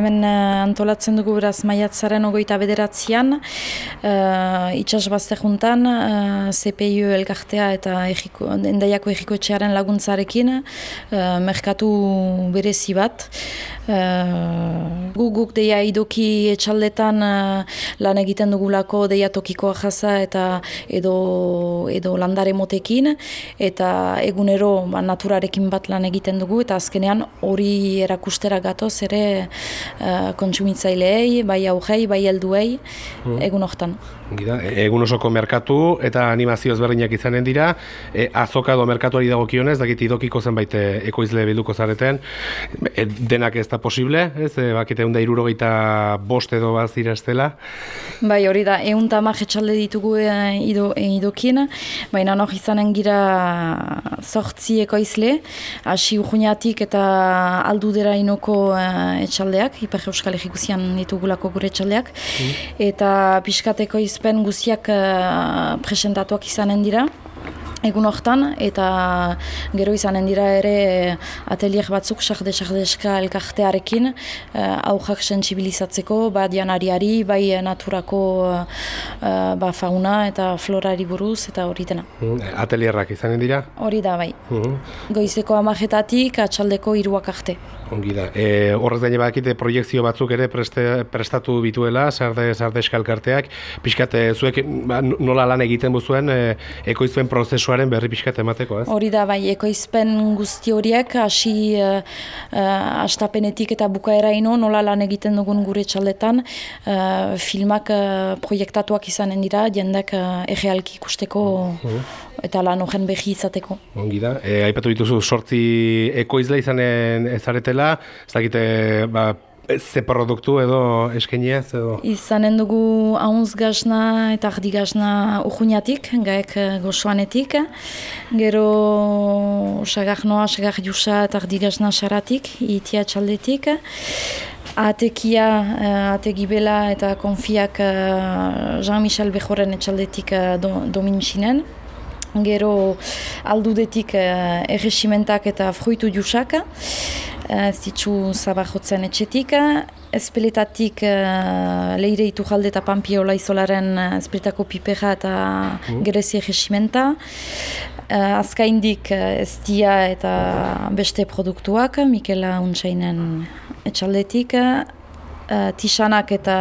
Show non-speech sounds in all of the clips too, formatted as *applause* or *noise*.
Hemen uh, antolatzen dugu beraz maiatzaren ogoita bederatzean, uh, itxasbazte juntan, uh, CPIO elkartea eta egiko, endaiako egiko etxearen laguntzarekin, uh, merkatu berezi bat. Uh, gu guk deia idoki etxaldetan uh, lan egiten dugulako deia tokikoa jaza eta edo, edo landare motekin, eta egunero ba, naturarekin bat lan egiten dugu, eta azkenean hori erakustera gatoz ere uh, kontsumitzaileei, bai augei, bai helduei hmm. egun hortan. Gida, e, egun osoko merkatu eta animazio ezberdinak izanen dira, e, azoka edo merkatuari dagokionez, dakit idokiko zenbait e, ekoizle bilduko zareten, e, denak ez da posible, ez, e, bakite egun da irurogeita bost edo bat zira estela? Bai, hori da, egun eta etxalde ditugu e, ido, e, idokien, baina hori izanen gira sortzi ekoizle, hasi urguniatik eta aldudera inoko e, etxaldeak, Ipar Euskal Ejikusian ditugulako gure etxaldeak, mm. eta pixkateko izpen guziak uh, presentatuak izanen dira egun hortan, eta gero izanen dira ere eh, atelier batzuk sarde sardeska elkartearekin uh, aujak sensibilizatzeko, ba dianariari, bai naturako uh, ba, fauna eta florari buruz eta hori dena. Mm, atelierrak izanen dira? Hori da, bai. Mm Goizeko amajetatik atxaldeko iruak arte. Ongi da. E, horrez gaine bakite proiektzio batzuk ere preste, prestatu bituela, sarde, sarde eskalkarteak. Piskat, zuek ba, nola lan egiten buzuen, e, ekoizpen prozesuaren berri piskat emateko, ez? Hori da, bai, ekoizpen guzti horiek, hasi uh, uh, astapenetik eta bukaera ino, nola lan egiten dugun gure txaldetan, uh, filmak uh, proiektatuak izanen dira, jendak uh, egealki ikusteko uh eta lan horren behi izateko. Ongi da, e, aipatu dituzu sortzi ekoizle izanen ezaretela, ez dakite, ba, ze produktu edo eskeniez edo? Izanen dugu haunz gazna eta ardi gazna urguniatik, gaek eh, gozoanetik. Gero sagar noa, sagar jusa eta ardi gazna saratik, itia txaldetik. Atekia, uh, ategibela eta konfiak Jean-Michel Bejoren etxaldetik uh, do, dominixinen. Gero aldudetik erresimentak eta fruitu jusaka ez ditzu zabajotzen etxetik. Ezpeletatik uh, leire itu jalde eta pampiola izolaren ezpeletako pipeja eta mm. gerezi egesimenta. Uh, azkaindik ez eta beste produktuak, Mikela Untsainen etxaldetik. Uh, tisanak eta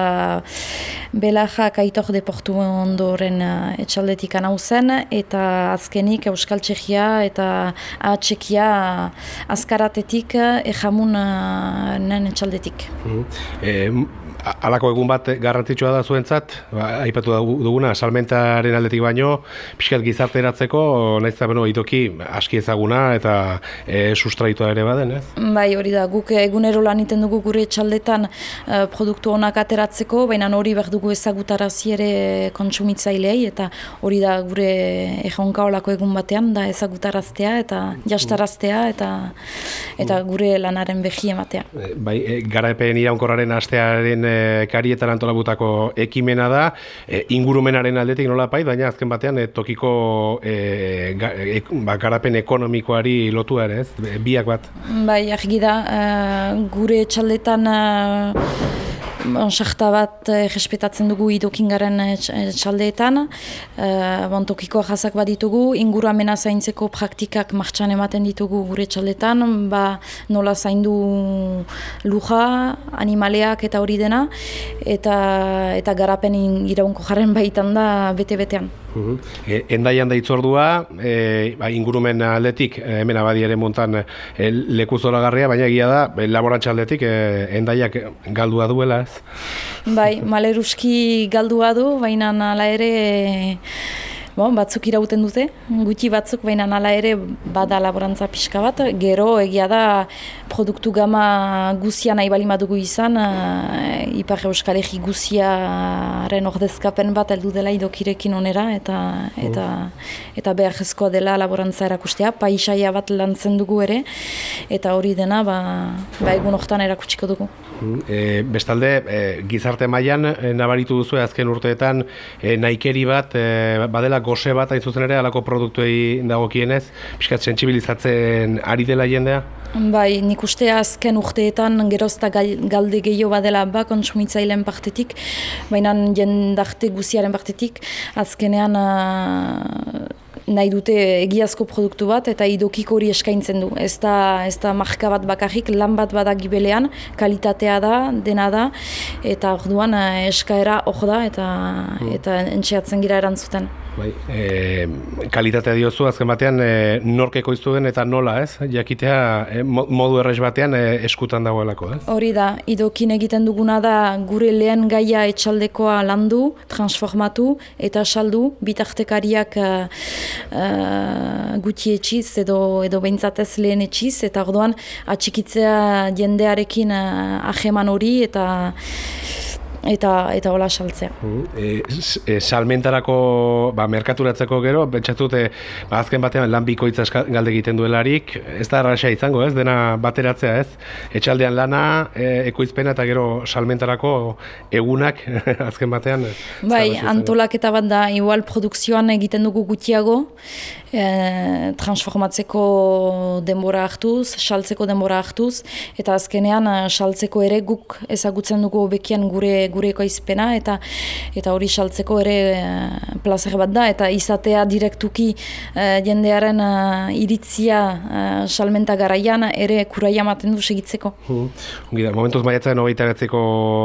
belajak aitor deportu ondoren uh, etxaldetik anau zen, eta azkenik Euskal Txekia eta Atxekia azkaratetik ejamun uh, nen etxaldetik. Mm alako egun bat garrantzitsua da zuentzat, ba, aipatu duguna, salmentaren aldetik baino, pixkat gizarteratzeko, nahiz da, bueno, itoki, aski ezaguna eta e, sustraitua ere baden, ez? Bai, hori da, guk egunero lan iten dugu gure txaldetan e, produktu onak ateratzeko, baina hori behar dugu ezagutarazi ere kontsumitzailei, eta hori da gure ejonka olako egun batean, da ezagutaraztea eta jastaraztea eta eta gure lanaren behi ematea. E, bai, e, gara epen iraunkorraren astearen e, karietan antolabutako ekimena da, e, ingurumenaren aldetik nola pai, baina azken batean e, tokiko e, ga, e, ba, garapen ekonomikoari lotu ere, ez? Biak bat. Bai, argi da, gure txaldetan Onsakta bat eh, respetatzen dugu idokingaren eh, eh, txaldeetan. Eh, bon, tokikoa jazak bat ditugu, inguramena zaintzeko praktikak martxan ematen ditugu gure txaldetan, ba, nola zaindu luja, animaleak eta hori dena, eta, eta garapen iraunko jaren baitan da bete-betean. Uh e, endaian da itzordua, e, ba, ingurumen aldetik, e, hemen abadi montan e, leku zoragarria, baina egia da, e, laborantza aldetik, e, endaiak galdua duela ez? Bai, maleruski galdua du, baina nala ere... Bon, batzuk irauten dute, gutxi batzuk baina nala ere bada laborantza pixka bat, gero egia da produktu gama guzia nahi bali madugu izan, uh, Ipar Euskal Egi guziaren ordezkapen bat heldu dela idokirekin onera, eta, eta, eta behar jezkoa dela laborantza erakustea, paisaia bat lantzen dugu ere, eta hori dena ba, ba egun hortan erakutsiko dugu. E, bestalde, e, gizarte mailan nabaritu duzu azken urteetan e, naikeri bat e, badela gose bat hain zuzen ere alako produktuei dagokienez, pixkat sentsibilizatzen ari dela jendea? Bai, nik uste azken urteetan gerozta galde gehiago badela ba kontsumitzaileen partetik, baina jendarte guziaren partetik, azkenean nahi dute egiazko produktu bat eta idokiko hori eskaintzen du. Ez da, ez da marka bat bakarrik, lan bat badak gibelean, kalitatea da, dena da, eta orduan eh, eskaera hor da eta, hmm. eta entxeatzen gira erantzuten. Bai, e, kalitatea diozu, azken batean, e, norkeko iztuen eta nola, ez? Jakitea e, modu errez batean e, eskutan dagoelako, ez? Hori da, idokin egiten duguna da gure lehen gaia etxaldekoa landu, transformatu eta saldu, bitartekariak uh, guti etxiz edo, edo behintzatez lehen etxiz, eta orduan atxikitzea jendearekin uh, aheman hori eta eta eta hola saltzea. E, e, salmentarako ba, merkaturatzeko gero, pentsatzute ba, azken batean lan bikoitza galde egiten duelarik, ez da arraxa izango, ez dena bateratzea, ez? Etxaldean lana, e, ekoizpena eta gero salmentarako egunak *laughs* azken batean. Bai, antolaketa bat da, igual produkzioan egiten dugu gutiago, e, transformatzeko denbora hartuz, saltzeko denbora hartuz, eta azkenean saltzeko ere guk ezagutzen dugu bekian gure gure ekoizpena eta eta hori saltzeko ere uh, plazer bat da eta izatea direktuki uh, jendearen uh, iritzia salmenta garaian ere kuraia maten du segitzeko. Hmm. da, momentuz maiatzen hogeita betzeko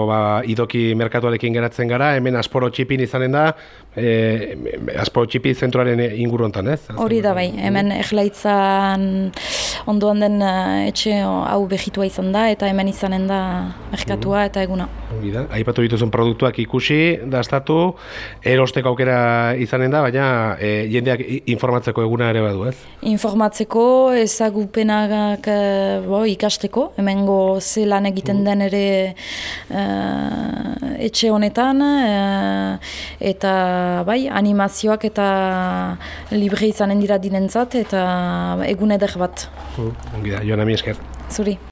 ba, idoki merkatuarekin geratzen gara, hemen asporo txipin izanen da, e, asporo txipi zentroaren inguru hontan, ez? Hori da bai, hemen erlaitzan ondoan den etxe hau behitua izan da eta hemen izanen da merkatua hmm. eta eguna. da, aipatu dituzun produktuak ikusi, dastatu, erosteko aukera izanen da, baina e, jendeak informatzeko eguna ere badu, ez? Informatzeko, ezagupenak e, bo, ikasteko, hemengo ze lan egiten mm. den ere e, etxe honetan, e, eta bai, animazioak eta libre izanen dira dinentzat, eta egun eder bat. Mm. Ongi da, joan ami esker. Zuri.